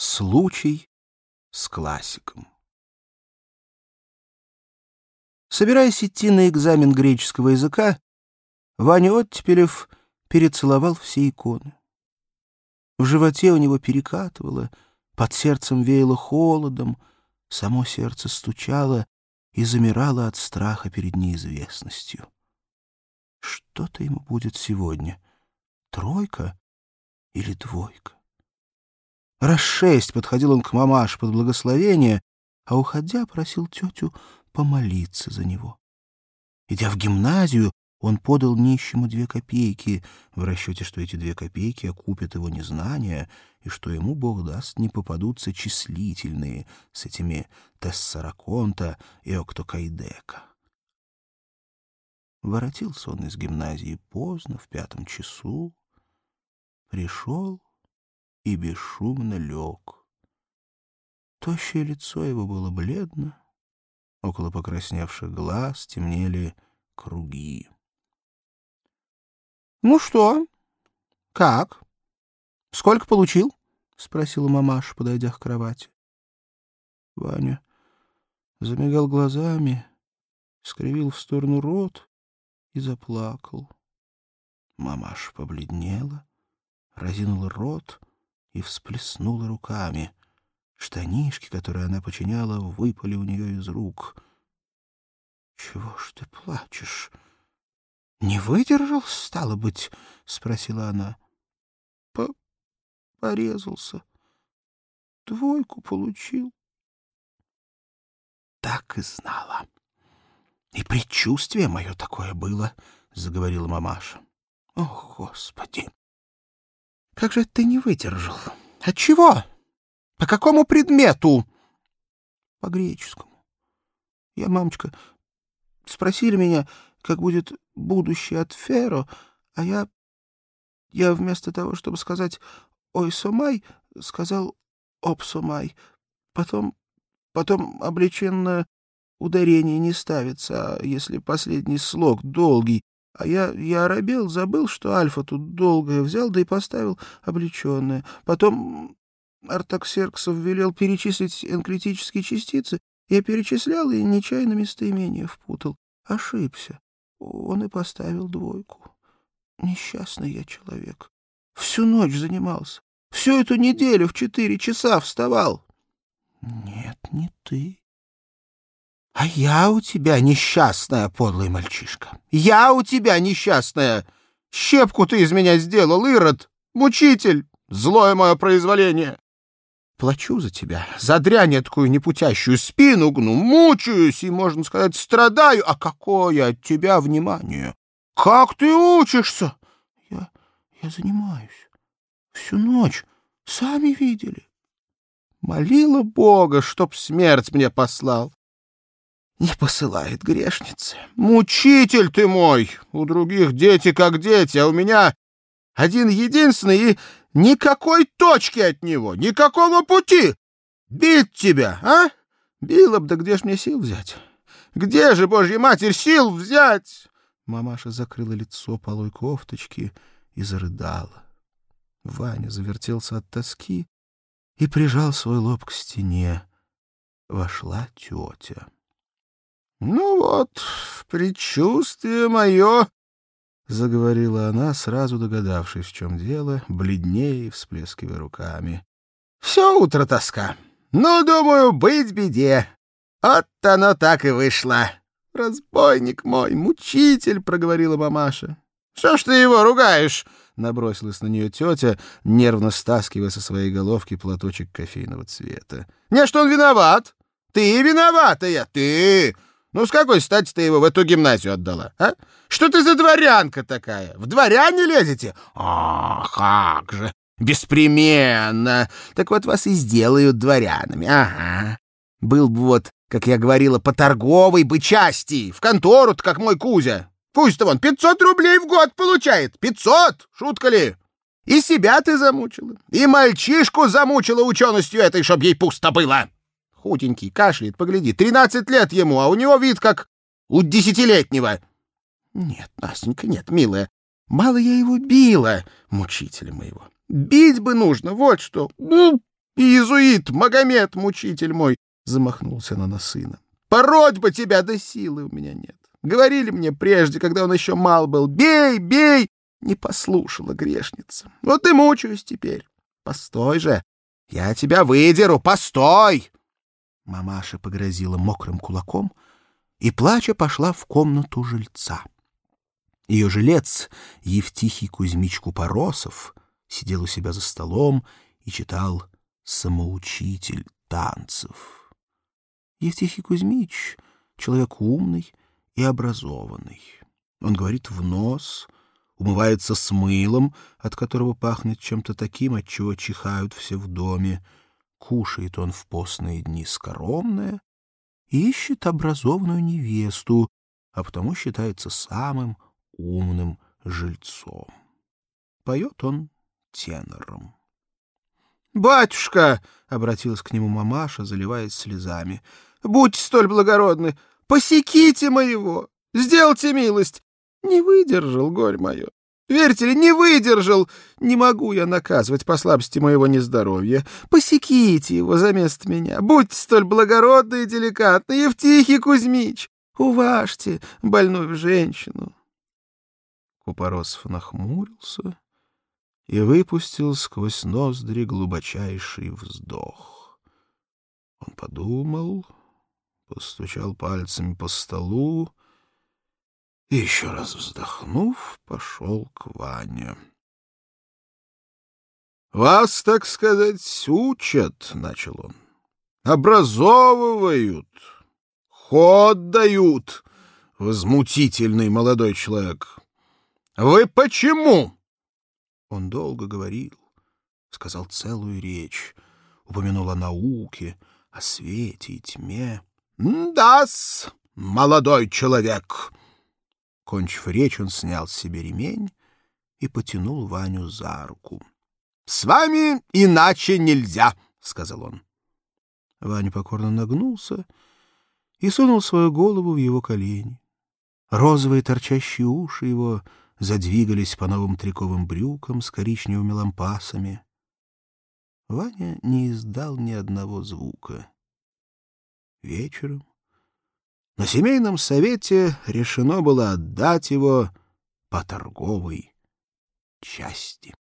Случай с классиком. Собираясь идти на экзамен греческого языка, Ваня Оттепелев перецеловал все иконы. В животе у него перекатывало, под сердцем веяло холодом, само сердце стучало и замирало от страха перед неизвестностью. Что-то ему будет сегодня, тройка или двойка? Раз шесть подходил он к мамаше под благословение, а, уходя, просил тетю помолиться за него. Идя в гимназию, он подал нищему две копейки, в расчете, что эти две копейки окупят его незнание, и что ему, Бог даст, не попадутся числительные с этими тессараконта и октокайдека. Воротился он из гимназии поздно, в пятом часу, пришел и бесшумно лег. Тощее лицо его было бледно, около покрасневших глаз темнели круги. — Ну что? Как? Сколько получил? — спросила мамаша, подойдя к кровати. Ваня замигал глазами, скривил в сторону рот и заплакал. Мамаша побледнела, разинула рот и всплеснула руками. Штанишки, которые она починяла, выпали у нее из рук. — Чего ж ты плачешь? — Не выдержал, стало быть? — спросила она. По — Порезался. Двойку получил. — Так и знала. И предчувствие мое такое было, — заговорила мамаша. — О, Господи! Как же ты не выдержал? От чего? По какому предмету? По греческому. Я, мамочка, спросили меня, как будет будущее от Феро, а я... Я вместо того, чтобы сказать «Ой, Сомай», сказал «Оп, Сомай». Потом... Потом облеченное ударение не ставится, а если последний слог долгий, а я, я оробел, забыл, что альфа тут долгое взял, да и поставил облеченное. Потом Артаксерксов велел перечислить энклитические частицы. Я перечислял и нечаянно местоимение впутал. Ошибся. Он и поставил двойку. Несчастный я человек. Всю ночь занимался. Всю эту неделю в четыре часа вставал. Нет, не ты. А я у тебя несчастная, подлый мальчишка. Я у тебя несчастная. Щепку ты из меня сделал, Ирод, мучитель, злое мое произволение. Плачу за тебя, за дрянь такую непутящую, спину гну, мучаюсь и, можно сказать, страдаю. А какое от тебя внимание? Как ты учишься? Я, я занимаюсь. Всю ночь. Сами видели. Молила Бога, чтоб смерть мне послал не посылает грешницы. Мучитель ты мой! У других дети как дети, а у меня один единственный и никакой точки от него, никакого пути. Бить тебя, а? Била б, да где ж мне сил взять? Где же, Божья Матерь, сил взять? Мамаша закрыла лицо полой кофточки и зарыдала. Ваня завертелся от тоски и прижал свой лоб к стене. Вошла тетя. — Ну вот, предчувствие мое, — заговорила она, сразу догадавшись, в чем дело, бледнее и всплескивая руками. — Все утро тоска. Ну, думаю, быть беде. Вот оно так и вышло. — Разбойник мой, мучитель, — проговорила мамаша. — Что ж ты его ругаешь? — набросилась на нее тетя, нервно стаскивая со своей головки платочек кофейного цвета. — Не, что он виноват. Ты виноватая, ты! Ну, с какой стати ты его в эту гимназию отдала, а? Что ты за дворянка такая? В дворяне лезете? А, как же! Беспременно! Так вот вас и сделают дворянами, ага. Был бы вот, как я говорила, по торговой бы части, в контору-то, как мой Кузя. Пусть-то вон 500 рублей в год получает. 500! Шутка ли? И себя ты замучила, и мальчишку замучила ученостью этой, чтоб ей пусто было. Худенький, кашляет, погляди. Тринадцать лет ему, а у него вид как у десятилетнего. Нет, Настенька, нет, милая. Мало я его била, мучителя моего. Бить бы нужно, вот что. Ну, Иезуит, Магомед, мучитель мой! Замахнулся она на сына. Пороть бы тебя, да силы у меня нет. Говорили мне прежде, когда он еще мал был, бей, бей! Не послушала грешница. Вот и мучаюсь теперь. Постой же, я тебя выдеру, постой! Мамаша погрозила мокрым кулаком и, плача, пошла в комнату жильца. Ее жилец, Евтихий Кузьмич Купоросов, сидел у себя за столом и читал «Самоучитель танцев». Евтихий Кузьмич — человек умный и образованный. Он говорит в нос, умывается с мылом, от которого пахнет чем-то таким, от чего чихают все в доме. Кушает он в постные дни скоромное и ищет образованную невесту, а потому считается самым умным жильцом. Поет он тенором. «Батюшка!» — обратилась к нему мамаша, заливаясь слезами. «Будьте столь благородны! Посеките моего! Сделайте милость! Не выдержал, горь мое! Верьте ли, не выдержал! Не могу я наказывать по слабости моего нездоровья. Посеките его за место меня! Будьте столь благородны и деликатны, Евтихий Кузьмич! Уважьте больную женщину!» Купоросов нахмурился и выпустил сквозь ноздри глубочайший вздох. Он подумал, постучал пальцами по столу и, еще раз вздохнув, пошел к Ване. — Вас, так сказать, учат, — начал он, — образовывают, ход дают, возмутительный молодой человек. Вы почему? Он долго говорил, сказал целую речь, упомянул о науке, о свете и тьме. Да-с, молодой человек. Кончив речь, он снял с себе ремень и потянул Ваню за руку. — С вами иначе нельзя, — сказал он. Ваня покорно нагнулся и сунул свою голову в его колени. Розовые торчащие уши его задвигались по новым триковым брюкам с коричневыми лампасами. Ваня не издал ни одного звука. Вечером на семейном совете решено было отдать его по торговой части.